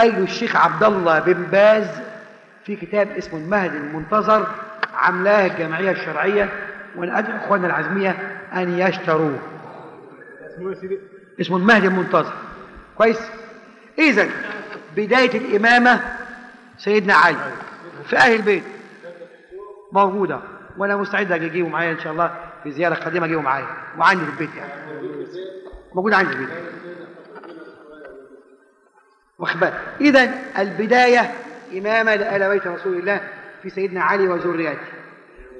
أي الشيخ عبد الله بن باز في كتاب اسمه المهد المنتظر عملاه الجمعية الشرعية وأنا أدعو إخواننا العزمية أن يشتروه. اسمه المهد المنتظر. كويس؟ إذا بداية الإمامة سيدنا علي في أهل البيت. موجودة وأنا مستعد أجي أجيبه معايا إن شاء الله في زيارة قادمة أجيبه معايا وعندي في البيت يعني. موجود عندي في البيت. واخد بالك إذا البداية إمامة لآل بيت رسول الله في سيدنا علي وذريته.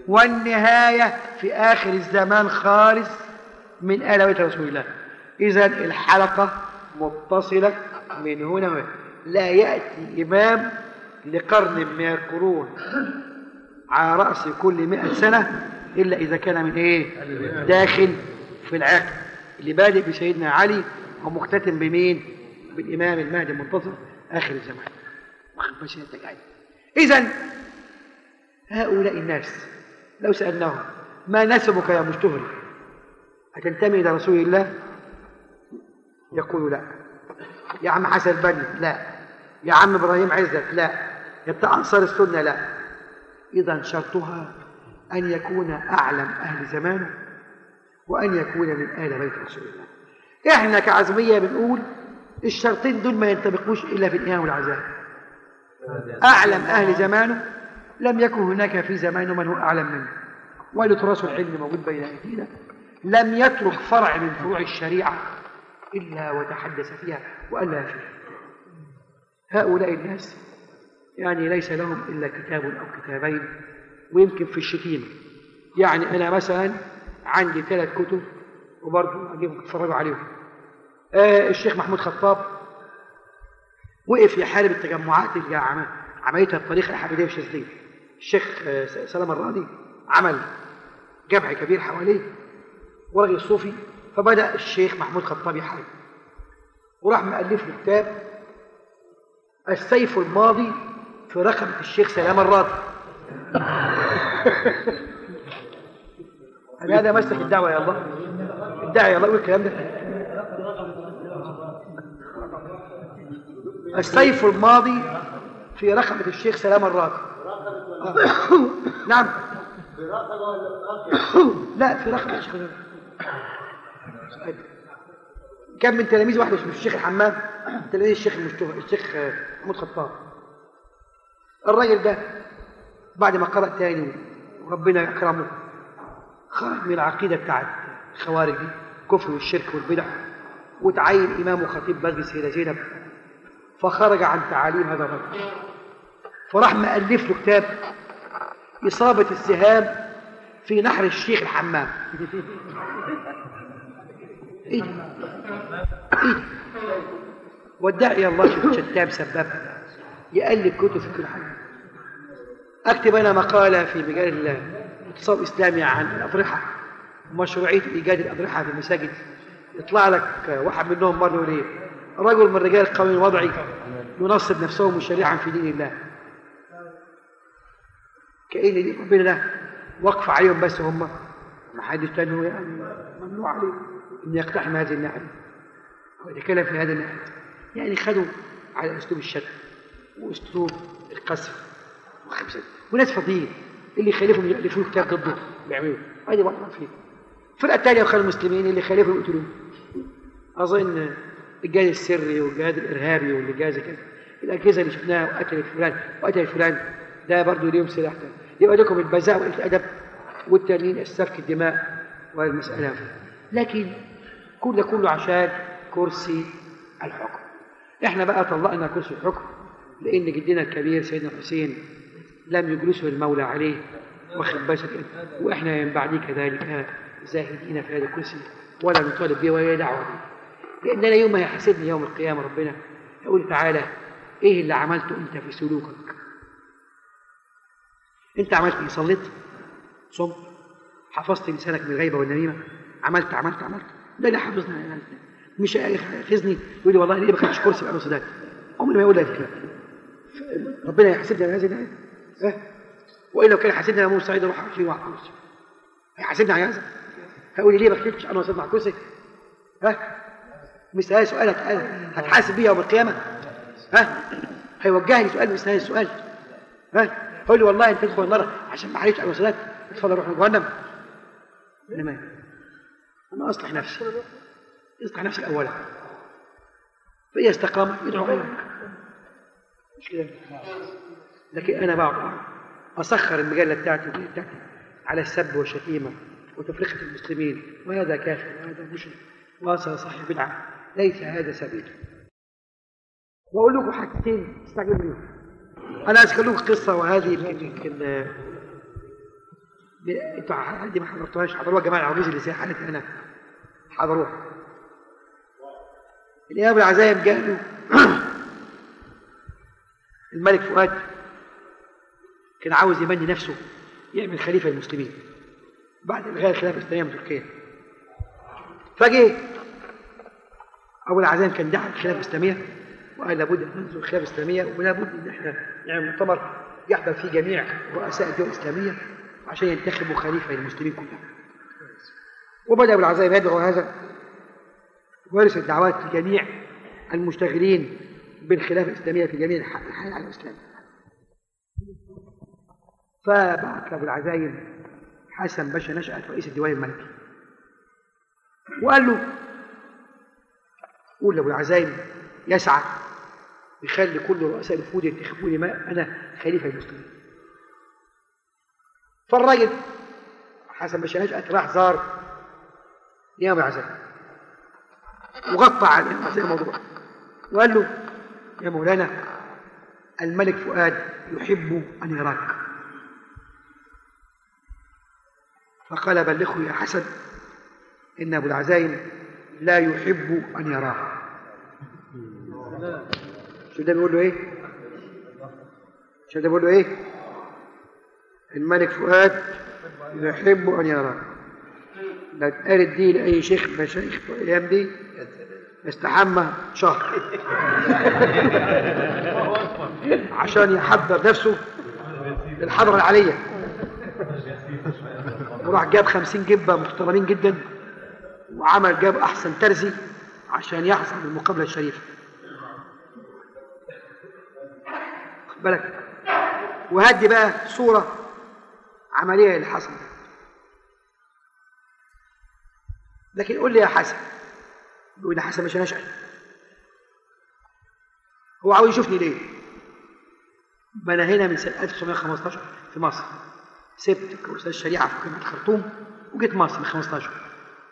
والنهاية في آخر الزمان خالص من بيت رسول الله. إذا الحلقة متصلة من هنا وهنا. لا يأتي إمام لقرن من القرون على رأس كل مئة سنة إلا إذا كان من إيه؟ داخل في العقل. اللي بادئ بسيدنا علي ومختتم بمين؟ بالإمام المهدي المنتظر آخر الزمان. واخد قاعد. إذا هؤلاء الناس لو سألناهم ما نسبك يا مشتهر أتنتمي إلى رسول الله؟ يقول لا. يا عم حسن البني لا. يا عم إبراهيم عزت؟ لا. يا بتاع أنصار السنة؟ لا. إذا شرطها أن يكون أعلم أهل زمانه وأن يكون من آل بيت رسول الله. إحنا كعزمية بنقول الشرطين دول ما ينطبقوش إلا في الإيام والعذاب. أعلم أهل زمانه لم يكن هناك في زمانه من هو أعلم منه. ولتراث العلم موجود بين أيدينا. لم يترك فرع من فروع الشريعة إلا وتحدث فيها وألف فيها هؤلاء الناس يعني ليس لهم إلا كتاب أو كتابين ويمكن في الشتيمة. يعني أنا مثلا عندي ثلاث كتب وبرضه أجيبهم تتفرجوا عليهم. الشيخ محمود خطاب وقف يحارب التجمعات اللي عم- عملتها الطريقة الحميدية في الشاذلية الشيخ آه، سلام الراضي عمل جمع كبير حواليه وراجل صوفي فبدأ الشيخ محمود خطاب يحارب. وراح مؤلف له كتاب السيف الماضي في رقبة الشيخ سلام الراضي هل هذا مسلك الدعوة يا الله. الدعوة يا الله يقول الكلام ده. السيف الماضي في رقبة الشيخ سلام الراضي. نعم. لا في رقبة الشيخ كان من تلاميذ واحد اسمه الشيخ الحمام تلاميذ الشيخ المشتهر الشيخ محمود خطاب. الراجل ده بعد ما قرأ تاني وربنا أكرمه خرج من العقيدة بتاعت الخوارج دي الكفر والشرك والبدع وتعين إمام وخطيب مسجد سيدة زينب. فخرج عن تعاليم هذا الرجل. فراح مألف له كتاب إصابة السهام في نحر الشيخ الحمام. إيه؟ إيه؟ ده؟ والداعي الله شوف شتام سباب يألف كتب في كل حاجة. أكتب أنا مقالة في مجال الاقتصاد الإسلامي عن الأضرحة. ومشروعية إيجاد الأضرحة في المساجد يطلع لك واحد منهم مرة يقول إيه؟ رجل من رجال القانون الوضعي ينصب نفسه مشرعا في دين الله. كأن دي؟ ربنا ده وقف عليهم بس هم. ما حدش تاني يعني ممنوع عليه أن يقتحم هذه الناحية. هو يتكلم في هذا الناحية. يعني خدوا على أسلوب الشتم وأسلوب القذف وخمسة. وناس فاضيين اللي يخالفهم يألفون كتاب ضده. بيعملوا هذه واحدة فيه. الفرقة الثانية وخلوا المسلمين اللي يخالفهم يقتلوهم أظن الجهاد السري والجهاد الإرهابي والجهاز كده الأجهزة اللي شفناها وقتلت فلان وقتلت فلان ده برضه ليهم سلاح ده يبقى لكم البذاء وقلة الأدب والتانيين السفك الدماء والمسألة لكن كل ده كله عشان كرسي الحكم. إحنا بقى طلقنا كرسي الحكم لأن جدنا الكبير سيدنا الحسين لم يجلسه المولى عليه واخد وإحنا من بعده كذلك زاهدين في هذا الكرسي ولا نطالب به ولا دعوة به. لأننا يوم ما يحاسبني يوم القيامة ربنا يقول تعالى إيه اللي عملته أنت في سلوكك؟ أنت عملت إيه؟ صليت؟ صمت. حفظت لسانك من الغيبه والنميمة؟ عملت عملت عملت. ده اللي حافظنا مش ياخذني يقول لي والله ليه ما خدتش كرسي بقى ده عمري ما يقول لي الكلام ربنا يحاسبني على هذه الآية؟ ها؟ والا لو كان حاسبني أنا مو سعيد أروح اشيل واحد كرسي هيحاسبني على هذا؟ هيقول لي ليه ما خدتش؟ أنا وصلت مع كرسي ها؟ مش هذا سؤالك هتحاسب بيه يوم القيامة. ها؟ هيوجه لي سؤال مثل هذا السؤال ها؟ يقول لي والله أنت تدخل النار عشان ما عليكش على صلاه اتفضل روح جهنم أنا ما أنا أصلح نفسي. اصلح نفسك اولا. فإذا استقام يدعو غيرك. مش كده؟ لكن أنا بقعد أسخر المجلة بتاعتي بتاعتي على السب والشتيمة وتفرقة المسلمين وهذا كافر وهذا مشرك. وهذا صاحب بدعة. ليس هذا سبيل وأقول لكم حاجتين استعجلوا منهم. أنا أذكر لكم قصة وهذه يمكن أنتوا عندي ما حضرتوهاش حضروها جماعة العواجيز اللي زي حالتي أنا حضروها الإمام العزايم جاء له الملك فؤاد كان عاوز يمني نفسه يعمل خليفة المسلمين بعد إلغاء الخلافة الإسلامية من تركيا. فجه أول عزايم كان دعا الخلافة الإسلامية وقال لابد ننزل الخلافة الإسلامية ولابد أن إحنا نعمل مؤتمر يحضر فيه جميع رؤساء الدول الإسلامية عشان ينتخبوا خليفة للمسلمين كلهم. وبدأ أبو العزايم يدعو هذا وارث الدعوات لجميع المشتغلين بالخلافة الإسلامية في جميع الحياة على الإسلام. فبعث أبو العزايم حسن باشا نشأت رئيس الديوان الملكي. وقال له قول لأبو العزايم يسعى يخلي كل رؤساء الوفود ينتخبوني ما أنا خليفة المسلمين. فالراجل حسن باشا نشأت راح زار يوم العزايم وغطى على الموضوع. وقال له يا مولانا الملك فؤاد يحب أن يراك. فقال بلغه يا حسن إن أبو العزايم لا يحب أن يراه شو ده بيقول له إيه؟ شو ده بيقول له إيه؟ الملك فؤاد يحب أن يراك لا تقال دي لأي شيخ مشايخ الأيام دي. استحمى شهر. عشان يحضر نفسه للحضرة العالية. وراح جاب خمسين جبة محترمين جدا. وعمل جاب أحسن ترزي عشان يحصل المقابلة الشريفة. خد بالك؟ وهدي بقى صورة عملية اللي حصل لكن قول لي يا حسن. يقول لي حسن مش هنشأل. هو عاوز يشوفني ليه؟ ما أنا هنا من سنة 1915 في مصر. سبت كورسات الشريعة في جامعه الخرطوم وجيت مصر من 15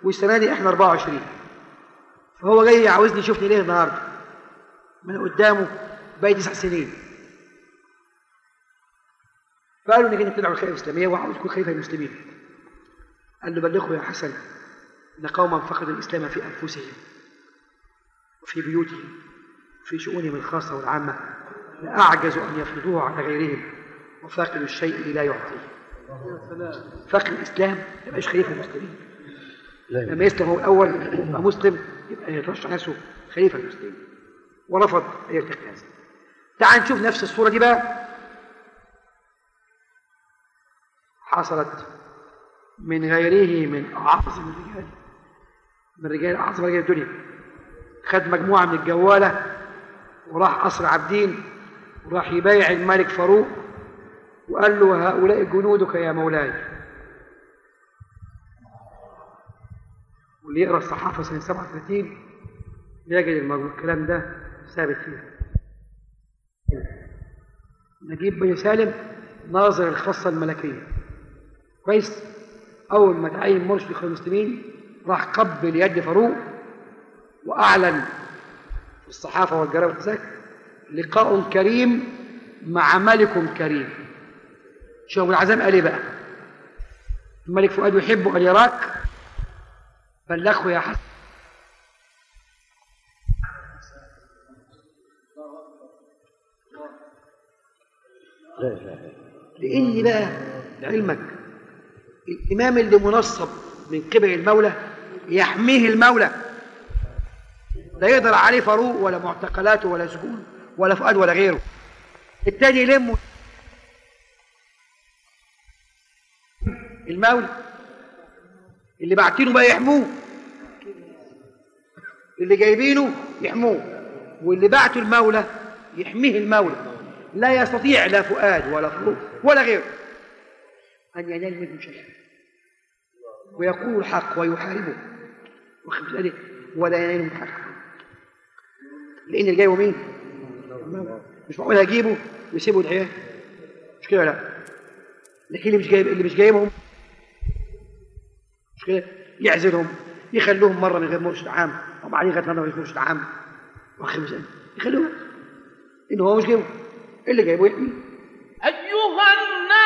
والسنة دي إحنا 24 فهو جاي عاوزني يشوفني ليه النهارده؟ أنا قدامه باقي تسع سنين. فقالوا إنك أنت بتدعو الخلافه الإسلامية وعاوز تكون خليفة المسلمين. قال له بلغه يا حسن إن قوما فقدوا الإسلام في أنفسهم وفي بيوتهم وفي شؤونهم الخاصة والعامة لأعجزوا أن يفرضوه على غيرهم وفاقد الشيء لا يعطيه. فاقد الإسلام ما يبقاش خليفة المسلمين. لما يسلم هو الأول يبقى مسلم يبقى يترشح نفسه خليفة المسلمين. ورفض أن يرتكب هذا تعال نشوف نفس الصورة دي بقى. حصلت من غيره من أعظم الرجال من رجال أعظم رجال الدنيا. خد مجموعة من الجوالة وراح قصر عابدين وراح يبايع الملك فاروق وقال له هؤلاء جنودك يا مولاي. واللي يقرأ الصحافة سنة 37 يجد الكلام ده ثابت فيها. نجيب بن سالم ناظر الخاصة الملكية. كويس؟ أول ما تعين مرشد المسلمين راح قبل يد فاروق وأعلن في الصحافة والجرايد والتذاكر لقاء كريم مع ملك كريم. شوف العزام قال إيه بقى؟ الملك فؤاد يحب أن يراك بلغه يا حسن. لإن بقى لعلمك الإمام اللي منصب من قبل المولى يحميه المولى. لا يقدر عليه فاروق ولا معتقلاته ولا سجون ولا فؤاد ولا غيره. التاني يلمه المولى اللي باعتينه بقى يحموه. اللي جايبينه يحموه. واللي بعته المولى يحميه المولى. لا يستطيع لا فؤاد ولا فروض ولا غيره. أن ينال منه شيئا ويقول الحق ويحاربه. واخد بالك؟ ولا ينال منه حق لأن اللي جايبه مين؟ مش معقول هجيبه ويسيبه العيال مش كده لا؟ لكن اللي مش جايب اللي مش جايبهم مش كده يعزلهم يخلوهم مرة من غير مرشد عام وبعدين لغايه مرة من غير مرشد عام. واخر يخلوهم. ان هو مش جايبه اللي جايبه يحميه أيها الناس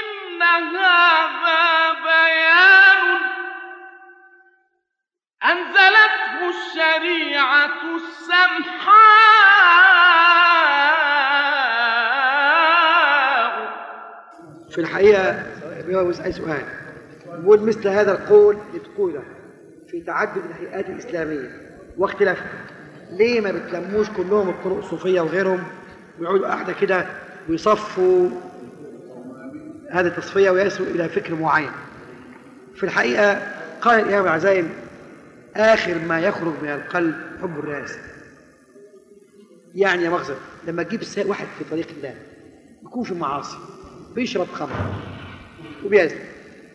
إن هذا بيان. أنزلته الشريعة السمحاء. في الحقيقة بيجاوز أي سؤال. بيقول مثل هذا القول بتقوله في تعدد الهيئات الإسلامية واختلافها. ليه ما بتلموش كلهم الطرق الصوفية وغيرهم؟ ويقعدوا قاعدة كده ويصفوا هذه التصفية ويصلوا إلى فكر معين. في الحقيقة قال الامام العزائم آخر ما يخرج من القلب حب الرئاسة. يعني يا مغزى لما تجيب واحد في طريق الله يكون في معاصي بيشرب خمر وبيزن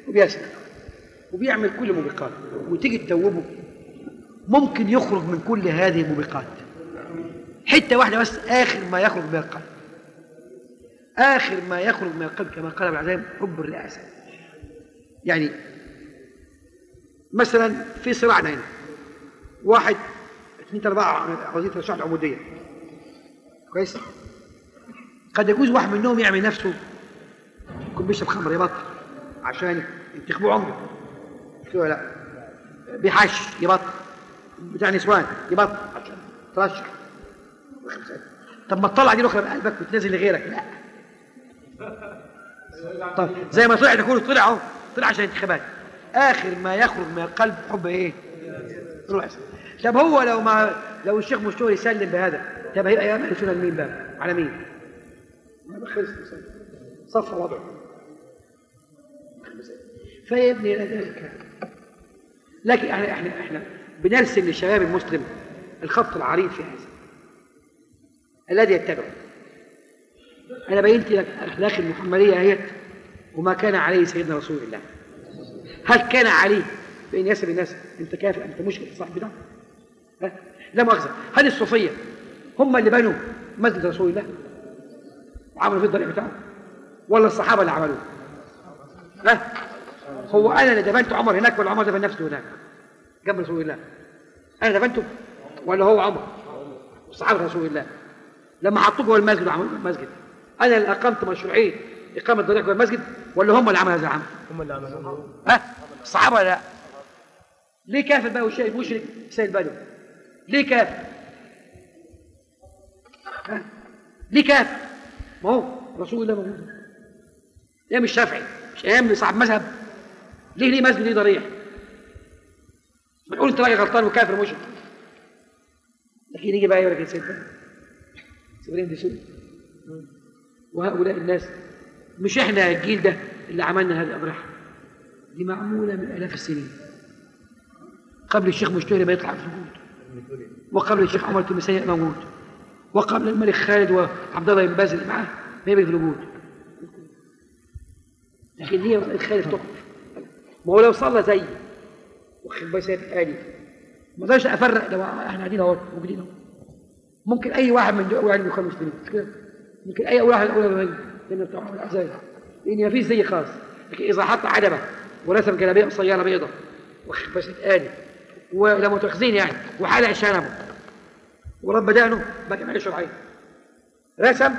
وبيسرق وبيعمل كل الموبقات وتيجي تتوبه ممكن يخرج من كل هذه الموبقات حتة واحدة بس اخر ما يخرج من القلب اخر ما يخرج من القلب كما قال ابن العزائم حب الرئاسه يعني مثلا في صراعنا هنا واحد اثنين اربعه عاوزين ترشح العموديه كويس قد يجوز واحد منهم يعمل نفسه يكون بيشرب خمر يبطل عشان ينتخبوا عمره كده لا؟ بيحش يبطل بتاع نسوان يبطل عشان ترشح. طب ما تطلع دي الأخرى من قلبك وتنزل لغيرك. لا. طب زي ما طلع كله طلع أهو. طلع عشان انتخابات. آخر ما يخرج من القلب حب إيه؟ روح. طب هو لو ما لو الشيخ مشتور يسلم بهذا طب هيبقى يعمل السنة لمين بقى؟ على مين؟ ما خلص صف وضعه فيبني إلى ذلك. لكن إحنا إحنا إحنا بنرسم للشباب المسلم الخط العريض في هذا. الذي يتبعه. أنا بينت لك الأخلاق المحمدية اهيت وما كان عليه سيدنا رسول الله. هل كان عليه؟ بان يسب الناس. أنت كافر أنت مشرك صاحب بدعه ها؟ لا مؤاخذة. هل الصوفية هم اللي بنوا مسجد رسول الله؟ وعملوا فيه الضريح بتاعه ولا الصحابة اللي عملوه؟ ها؟ هو أنا اللي دفنت عمر هناك ولا عمر دفن نفسه هناك؟ جنب رسول الله. أنا دفنته ولا هو عمر؟ صحابة رسول الله. لما حطوه جوه المسجد وعملوا المسجد. أنا اللي أقمت مشروعيه إقامة ضريح جوه المسجد ولا هم اللي عملوا هذا العمل؟ هم اللي عملوه ها؟ الصحابه لا. ليه كافر بقى والشيء مشرك سيد بدو ليه كافر؟ ها؟ ليه كافر؟ ما هو رسول الله موجود. أيام الشافعي مش أيام صاحب مذهب. ليه ليه مسجد ليه ضريح؟ ما نقول انت راجل غلطان وكافر مشرك لكن يجي بقى يقول لك يا سيد بدو سيبرين دي وهؤلاء الناس مش إحنا الجيل ده اللي عملنا هذه الأضرحة دي معمولة من آلاف السنين. قبل الشيخ مشتهري ما يطلع في الوجود وقبل الشيخ عمر التمسية موجود. وقبل الملك خالد وعبد الله بن باز اللي معاه ما يبقى في الوجود. لكن هي خالد تقف ما هو لو صلى زي واخد بالك آلي ما أقدرش افرق لو إحنا قاعدين اهو موجودين اهو. ممكن أي واحد من دول يعني مش كده؟ ممكن أي واحد اولى بمن لأن بتوع الاحزاب لأن ما فيش زي خاص لكن إذا حط عدمه ورسم جلابيه قصيره بيضة واخد بس آلي ولا متخزين يعني وحلق شنبه. ورب دقنه بقى جمعية شرعية. رسم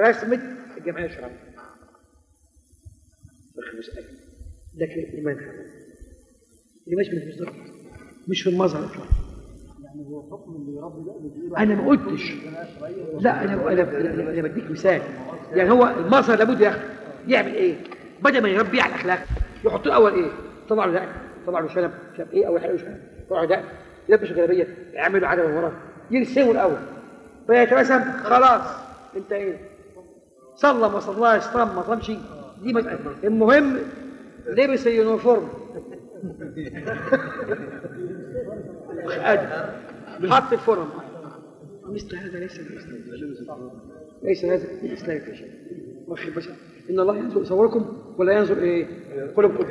رسمه الجمعية الشرعية. بس آلي لكن الايمان حرام اللي ماشي بالمصدر مش في المظهر اطلاقا أنا ما قلتش لا أنا أنا أنا أنا بديك مثال يعني هو المظهر لابد ياخد يعمل إيه بدل ما يربيه على الاخلاق يحط له اول إيه طلع له دقن طلع له شنب شنب إيه اول حاجة شنب طلع له دقن يلبس جلابيه يعمل له عدم وراه يرسمه الأول فيترسم خلاص انت إيه صلى ما صلاش صام ما صامش دي مسألة المهم لبس ال uniform. حط ال form. مثل هذا ليس ليس هذا من الإسلام في شيء واخد بس إن الله ينظر صوركم ولا ينظر إيه؟ قلوبكم.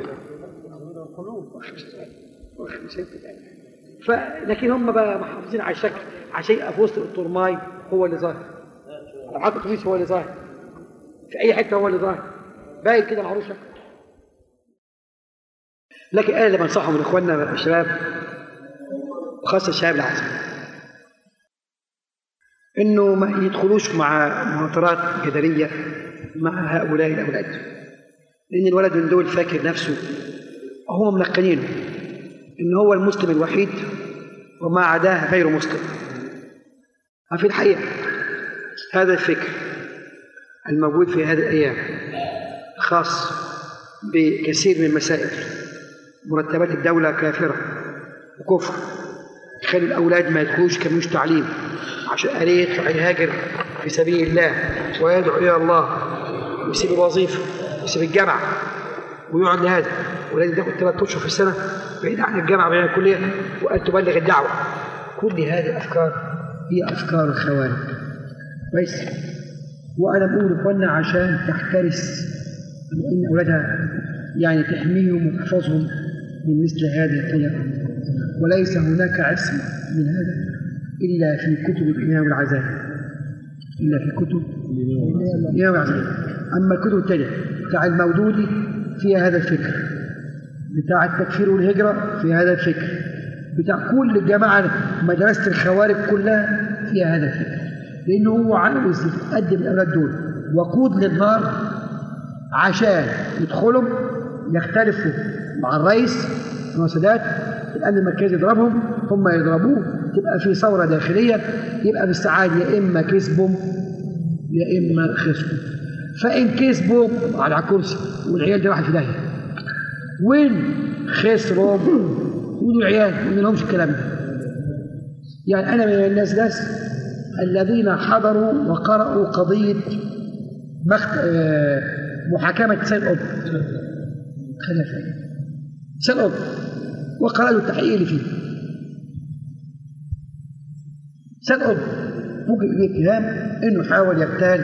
لكن هم بقى محافظين على الشكل عشان يبقى في وسط الطرماي هو اللي ظاهر. قميص هو اللي ظاهر. في أي حتة هو اللي ظاهر. باين كده معروف لكن أنا اللي بنصحهم من إخواننا الشباب وخاصة الشباب العازب إنه ما يدخلوش مع مهاترات جدلية مع هؤلاء الأولاد. لأن الولد من دول فاكر نفسه هم ملقنينه إن هو المسلم الوحيد وما عداه غير مسلم. وفي الحقيقة. هذا الفكر الموجود في هذه الأيام. خاص بكثير من مسائل مرتبات الدولة كافرة وكفر. تخلي الأولاد ما يدخلوش كملوش تعليم عشان قال يطلع يهاجر في سبيل الله ويدعو إلى الله ويسيب الوظيفة ويسيب الجامعة ويقعد لهذا ولازم تاخد ثلاث أشهر في السنة بعيد عن الجامعة بعيد عن الكلية وأن تبلغ الدعوة. كل هذه الأفكار هي أفكار الخوارج. كويس وأنا بقول إخواننا عشان تحترس إن أولادها يعني تحميهم وتحفظهم من مثل هذه الطريقة وليس هناك عصمة من هذا إلا في كتب الإمام العزائي إلا في كتب الإمام العزائي أما الكتب الثانية بتاع المودودي فيها هذا الفكر. بتاع التكفير والهجرة في هذا الفكر. بتاع كل الجماعة مدرسة الخوارج كلها فيها هذا الفكر. لأنه هو عاوز يقدم الأولاد دول. وقود للنار عشان يدخلوا يختلفوا مع الرئيس انور السادات الامن المركزي يضربهم هم يضربوه تبقى في ثورة داخلية يبقى بالسعاده يا إما كسبهم يا إما خسروا. فإن كسبوا على كرسي والعيال دي راحت في داهية. وين خسروا؟ ودول عيال ما لهمش الكلام ده. يعني أنا من الناس ناس الذين حضروا وقرأوا قضية مخت... آه محاكمة سيد قطب خلافة سيد قطب وقرأ له التحقيق اللي فيه. سيد قطب ممكن يجي اتهام إنه حاول يغتال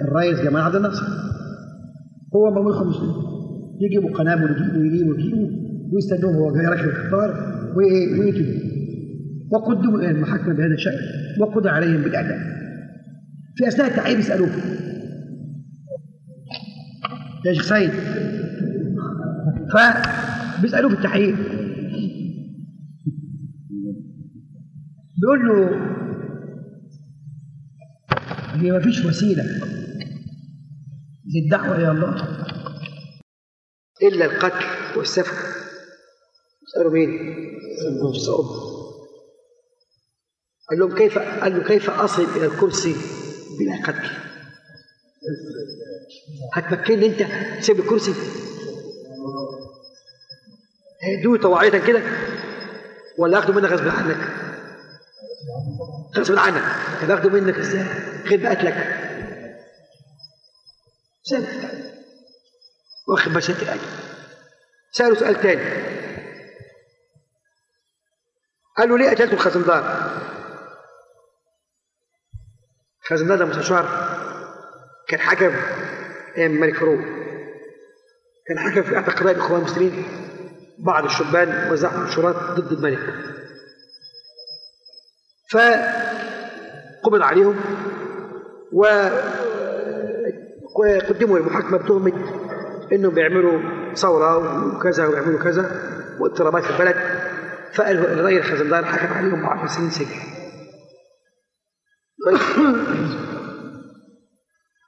الرئيس جمال عبد الناصر. هو مولود خمس سنين يجيبوا قنابل ويجيبوا ويجيبوا ويجيبوا ويستنوه وهو جاي راكب القطار ويقتلوا وقدموا إلى المحاكمة بهذا الشكل وقضى عليهم بالإعدام. في أثناء التحقيق بيسألوه شيخ سيد فبيسألوه في التحقيق بيقول له هي ما فيش وسيلة للدعوة إلى الله إلا القتل والسفك سألوا مين؟ سألوا قال لهم كيف قال له كيف أصل إلى الكرسي بلا قتل؟ هتمكنني أنت تسيب الكرسي. هيدوه طواعية كده. ولا اخده منك غصب عنك. غصب عنك. طب اخده منك إزاي؟ غير بقتلك سأل. واخد بشات الأجل سأله سؤال تاني. قال له ليه قتلت الخزندار الخزندار ده مستشار كان حكم أيام الملك فاروق كان حكم في احدى قضايا الإخوان المسلمين بعض الشبان وزعوا منشورات ضد الملك. فقبض عليهم وقدموا للمحاكمة بتهمة إنهم بيعملوا ثورة وكذا ويعملوا كذا واضطرابات في البلد. فالرأي الخزندار حكم عليهم بعشر سنين سجن.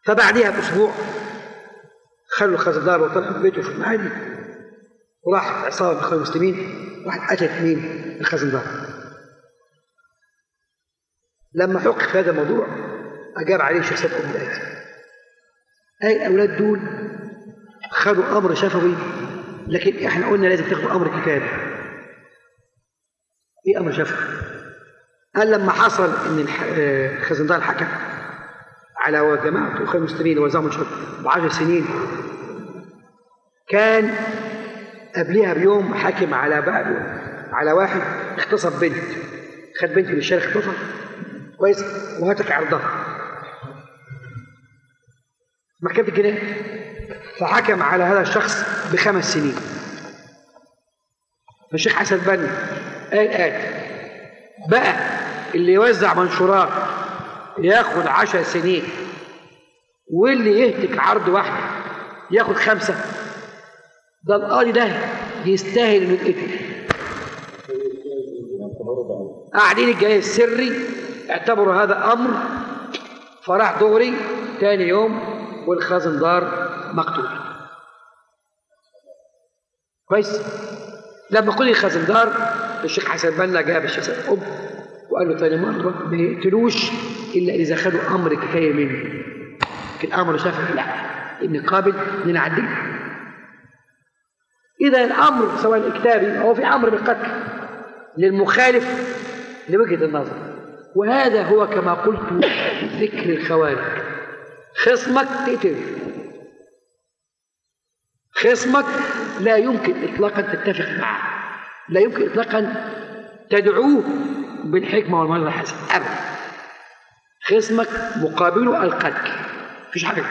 فبعدها بأسبوع خلوا الخزندار وطلعوا بيته في المعادي وراح عصابه من اخوان المسلمين راحت قتلت مين؟ الخزندار لما حقق في هذا الموضوع أجاب عليه سيد قطب الاتي أي الاولاد دول خدوا أمر شفوي لكن إحنا قلنا لازم تاخدوا أمر كتابي إيه أمر شفوي؟ قال لما حصل إن الخزندار حكم على جماعة أخوة المسلمين وزعوا منشور بعشر سنين كان قبلها بيوم حاكم على بقى على واحد اغتصب بنت خد بنت من الشارع اغتصب. كويس؟ وهاتك عرضها. محكمة الجناية فحكم على هذا الشخص بخمس سنين. فالشيخ حسن بن قال قال بقى اللي يوزع منشورات ياخد عشر سنين واللي يهتك عرض واحدة ياخد خمسة. ده القاضي ده يستاهل إنه يتقتل. قاعدين الجناية السري اعتبروا هذا أمر فراح دغري تاني يوم والخازندار مقتول. كويس؟ لما قتل الخازندار الشيخ حسن بنا جاب الشيخ قطب وقال له ثاني مرة ما يقتلوش إلا إذا خدوا أمر كفاية مني لكن أمر شافعي لا إن قابل إن إذا الأمر سواء كتابي أو في أمر بالقتل للمخالف لوجهة النظر. وهذا هو كما قلت ذكر الخوارج. خصمك تقتله خصمك لا يمكن إطلاقا تتفق معه. لا يمكن إطلاقا تدعوه بالحكمة والموعظة الحسنة. أبدا. خصمك مقابله القتل. مفيش حاجة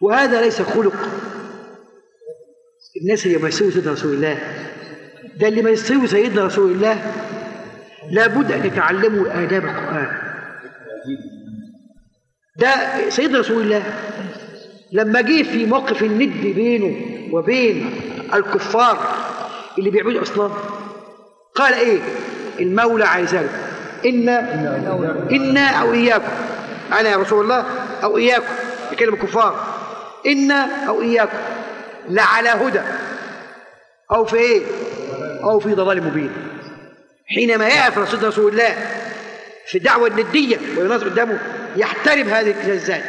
وهذا ليس خلق. الناس اللي يمثلوا سيدنا رسول الله. ده اللي يمثلوا سيدنا رسول الله لابد أن يتعلموا آداب القرآن. ده سيدنا رسول الله. لما جه في موقف الند بينه وبين الكفار اللي بيعبدوا أصنام قال إيه؟ المولى عز وجل إنا إنا أو إياكم. أنا يا رسول الله أو إياكم. يكلم الكفار. إنا أو إياكم. لعلى هدى. أو في إيه؟ أو في ضلال مبين. حينما يقف رسول الله في الدعوة الندية ويناظر قدامه يحترم هذه الذات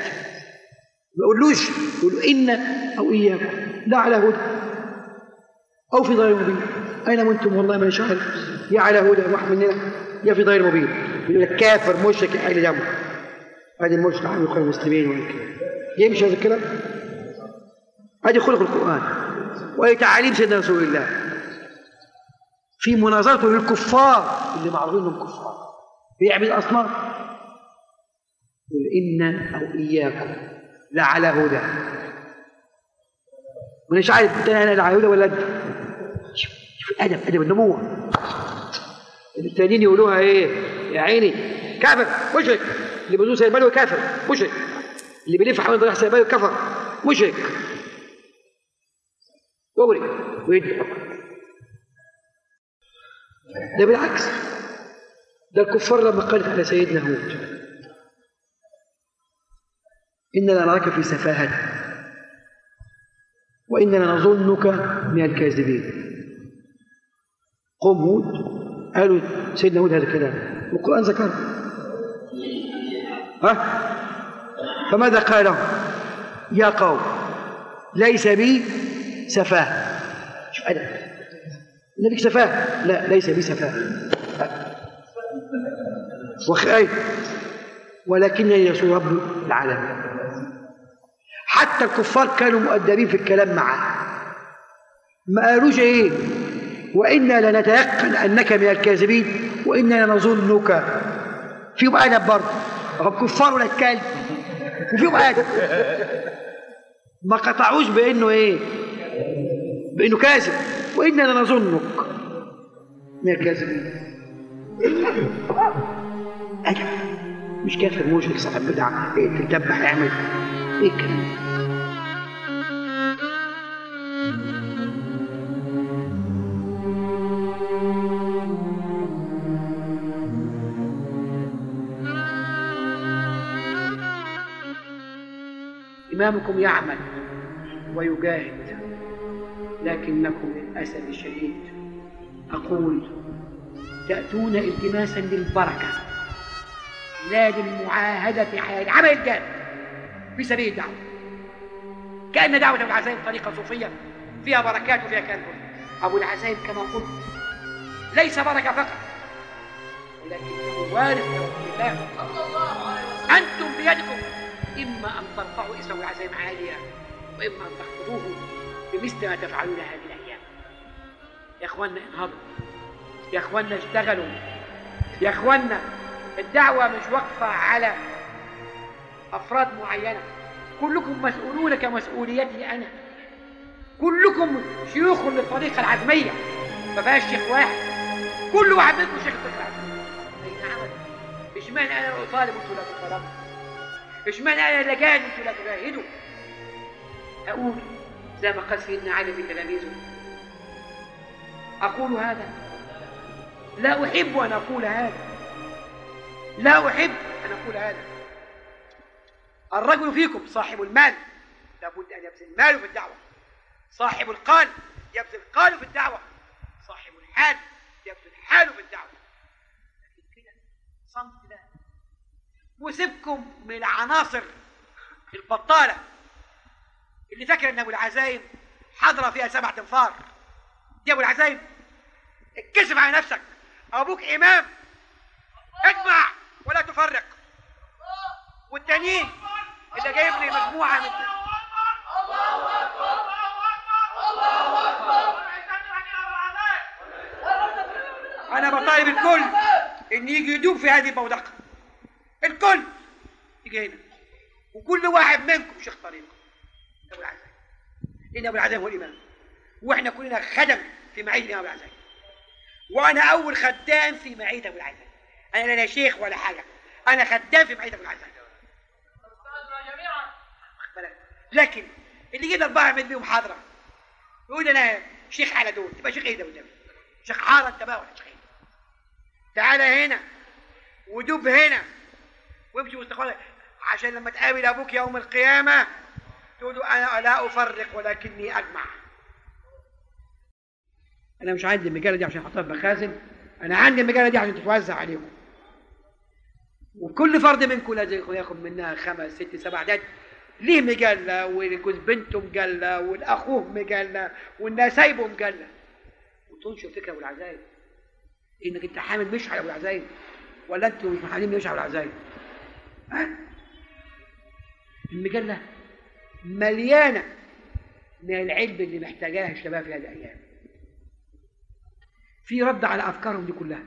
ما يقولوش يقول إنا أو إياكم لا على هدى. أو في ضلال مبين. أين أنتم؟ والله ما شاء يا على هدى واحد مننا يا في ضلال مبين. يقول لك كافر مشرك أهل دمه هذه المشرك عن يخرج المسلمين يمشي هذا الكلام؟ هذه خلق القرآن. وهي تعاليم سيدنا رسول الله. في مناظرته للكفار اللي معروفين انهم كفار. بيعبد اصنام يقول إنا أو إياكم لعلى هدى. مش عارف أنا على هدى ولا انت شوف الأدب أدب النبوة. التانيين يقولوها إيه؟ يا عيني كافر مشرك. اللي بيقولوا سيبانه كافر مشرك. اللي بيلف حوالين ضريح سيبانه كفر مشرك. ووري ويدي ده بالعكس ده الكفار لما قالت على سيدنا هود إننا نراك في سفاهة وإننا نظنك من الكاذبين. قوم هود قالوا سيدنا هود هذا الكلام. والقرآن ذكر. ها؟ فماذا قال؟ يا قوم ليس بي سفاهة شوف أدب إن بك سفاهة لا ليس بي سفاهة وخير. ولكنني رسول رب العالمين. حتى الكفار كانوا مؤدبين في الكلام معه. ما قالوش إيه؟ وإنا لنتيقن أنك من الكاذبين واننا نظنك فيهم ادب برضه هم كفار ولا الكلب وفيهم ادب ما قطعوش بإنه إيه؟ بإنه كاذب وإننا نظنك. من الكاذبين ادب مش كافر مشرك صاحب بدعة. إيه تتبع اعمل. إيه الكلام؟ إمامكم يعمل ويجاهد. لكنكم للأسف الشديد. أقول تأتون التماسا للبركة لا للمعاهدة على العمل الجاد في سبيل الدعوة. كأن دعوة أبو العزائم طريقة صوفية فيها بركات وفيها كلام أبو العزائم كما قلت ليس بركة فقط. ولكنه وارث الله. أنتم بيدكم. إما أن ترفعوا اسم العزائم عالية وإما أن تخفضوه بمثل ما تفعلون هذه الأيام. يا إخوانا انهضوا. يا إخوانا اشتغلوا. يا إخوانا الدعوة مش واقفة على أفراد معينة. كلكم مسؤولون كمسؤوليتي أنا. كلكم شيوخ للطريقة العزمية. ما فيهاش شيخ واحد. كل واحد منكم شيخ الطريقة العزمية. أين عمل اشمعنى أنا أطالب وأنتوا لا تطالبوا اشمعنى أنا اللي جاهد لا تجاهدوا أقول زي ما قال سيدنا علي في تلاميذه. أقول هذا. لا أحب أن أقول هذا. لا أحب أن أقول هذا. الرجل فيكم صاحب المال. لابد أن يبذل ماله في الدعوة. صاحب القال يبذل قاله في الدعوة. صاحب الحال يبذل حاله في الدعوة. لكن كده صمت لا. وسيبكم من العناصر البطالة. اللي فاكر ان ابو العزايم حضره فيها سبع تنفار. دي ابو العزايم اتكسف على نفسك. أبوك إمام. اجمع ولا تفرق. والتانيين اللي جايب لي مجموعة من أنا بطالب الكل إن يجي يدوب في هذه البودقه الكل يجي هنا. وكل واحد منكم شيخ طريقة. ابو العزايم لأن ابو العزايم هو الامام وإحنا كلنا خدم في معيه الامام ابو العزايم وأنا أول خدام في معيه ابو العزايم أنا لا شيخ ولا حاجة. أنا خدام في معيه ابو بالك؟ لكن اللي جه اربعه من بيهم حاضره يقول أنا شيخ على دول. تبقى شيخ إيه ده شيخ حاره انت بقى ولا شيخ إيه؟ تعالى هنا ودوب هنا وامشي واستقبال عشان لما تقابل أبوك يوم القيامة تقول أنا لا أفرق ولكني أجمع. أنا مش عندي المجله دي عشان أحطها في مخازن. أنا عندي المجله دي عشان تتوزع عليكم وكل فرد منكم لازم ياخد منها خمس ست سبع عدد. ليه مجله وجوز بنته مجله والاخوه مجله والنسايبه مجله وتنشر فكره أبو العزايم إنك أنت حامل مش على العزايم ولا أنتوا مش محاملين مش على العزايم ها؟ المجله مليانة من العلم اللي محتاجاه الشباب في هذه الأيام. في رد على أفكارهم دي كلها.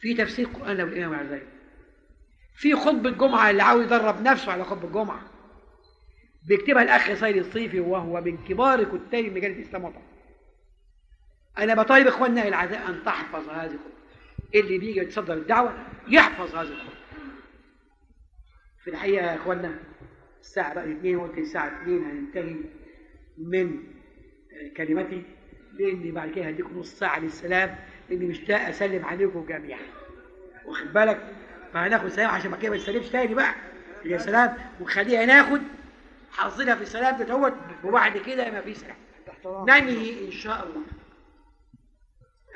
في تفسير قران لو الامام العزايم في خطبة جمعة اللي عاوز يدرب نفسه على خطبة جمعة. بيكتبها الأخ سيد الصيفي وهو من كبار كتاب مجلة الإسلام وطن أنا بطالب إخواننا العزاء أن تحفظ هذه الخطبة. اللي بيجي يتصدر الدعوة يحفظ هذه الخطبة. في الحقيقة يا إخواننا الساعة بقى 2 وقلت الساعة 2 هننتهي من كلمتي لاني بعد كده هديكم نص ساعة للسلام لأني مشتاق أسلم عليكم جميعا. واخد بالك؟ فهناخد سلام عشان ما كده ما تسلمش تاني بقى. يا سلام. وخليها ناخد حظنا في السلام دوت وبعد كده ما في سلام. ننهي إن شاء الله.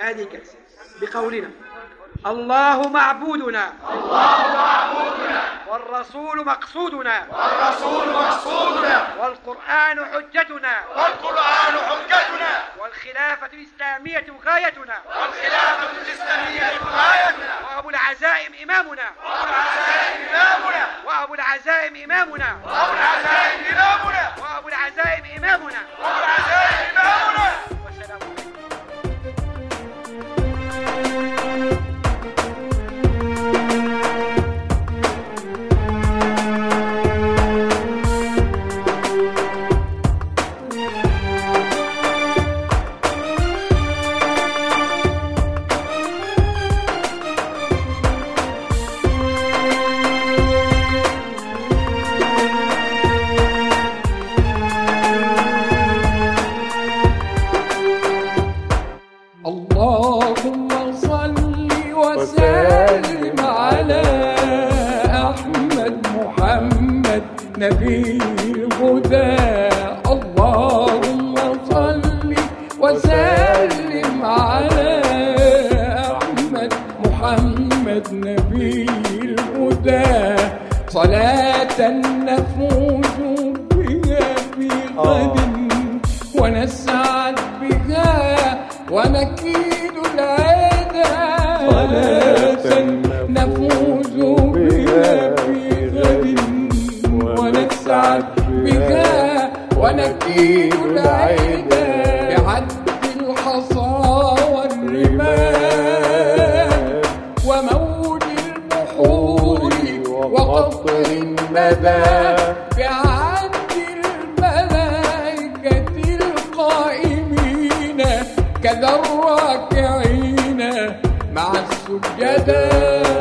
هذه الجلسه بقولنا الله معبودنا الله معبودنا والرسول مقصودنا. والرسول مقصودنا. والقرآن حجتنا. والقرآن حجتنا. والخلافة الإسلامية غايتنا. والخلافة الإسلامية غايتنا. وأبو العزائم إمامنا. وأبو العزائم إمامنا. وأبو العزائم إمامنا. وأبو العزائم إمامنا. وأبو العزائم إمامنا. وأبو العزائم إمامنا. اللهم صل وسلم على أحمد محمد نبي الهدى الراكعين مع السجداء.